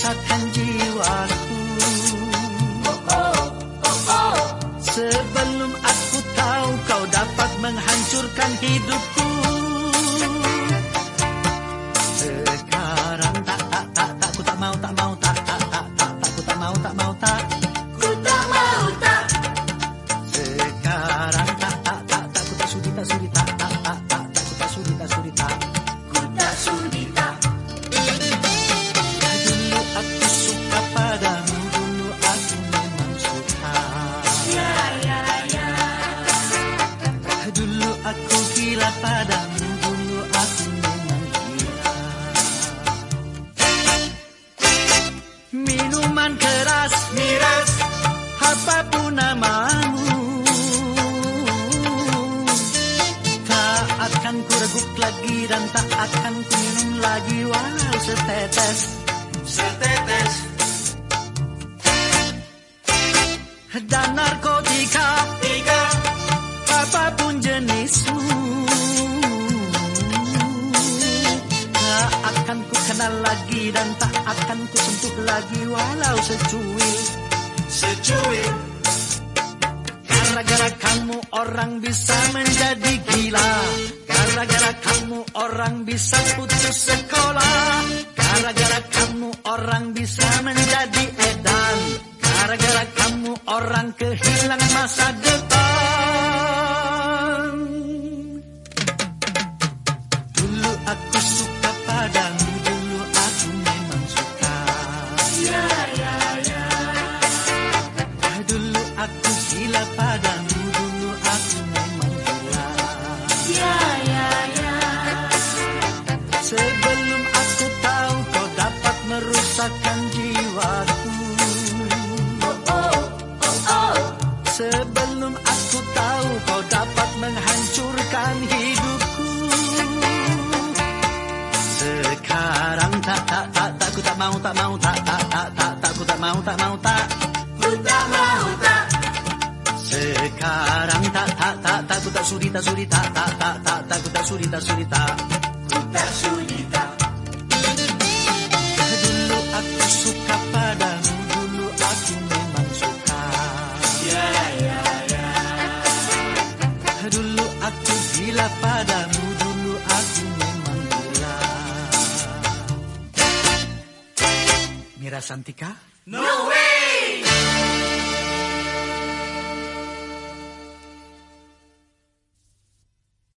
merusakkan jiwaku. Sebelum aku tahu kau dapat menghancurkan hidupku padamu Dulu aku memang gila Minuman keras Miras Apa pun namamu. Tak akan ku reguk lagi Dan tak akan ku minum lagi Walau setetes Setetes. Dan narkotika lagi walau secuil Secuil Gara-gara kamu orang bisa menjadi gila. Gara-gara kamu orang bisa putus sekolah. Gara-gara kamu orang bisa menjadi edan. Gara-gara kamu orang kehilangan masa depan Sebelum aku tahu kau dapat menghancurkan hidupku Sekarang tak tak tak tak ku tak mau tak mau tak tak tak tak tak ku tak mau tak mau tak Ku tak mau tak Sekarang tak tak tak tak ku tak sudi tak sudi tak tak tak tak tak ku tak sudi tak Ku tak Santica? ¡No!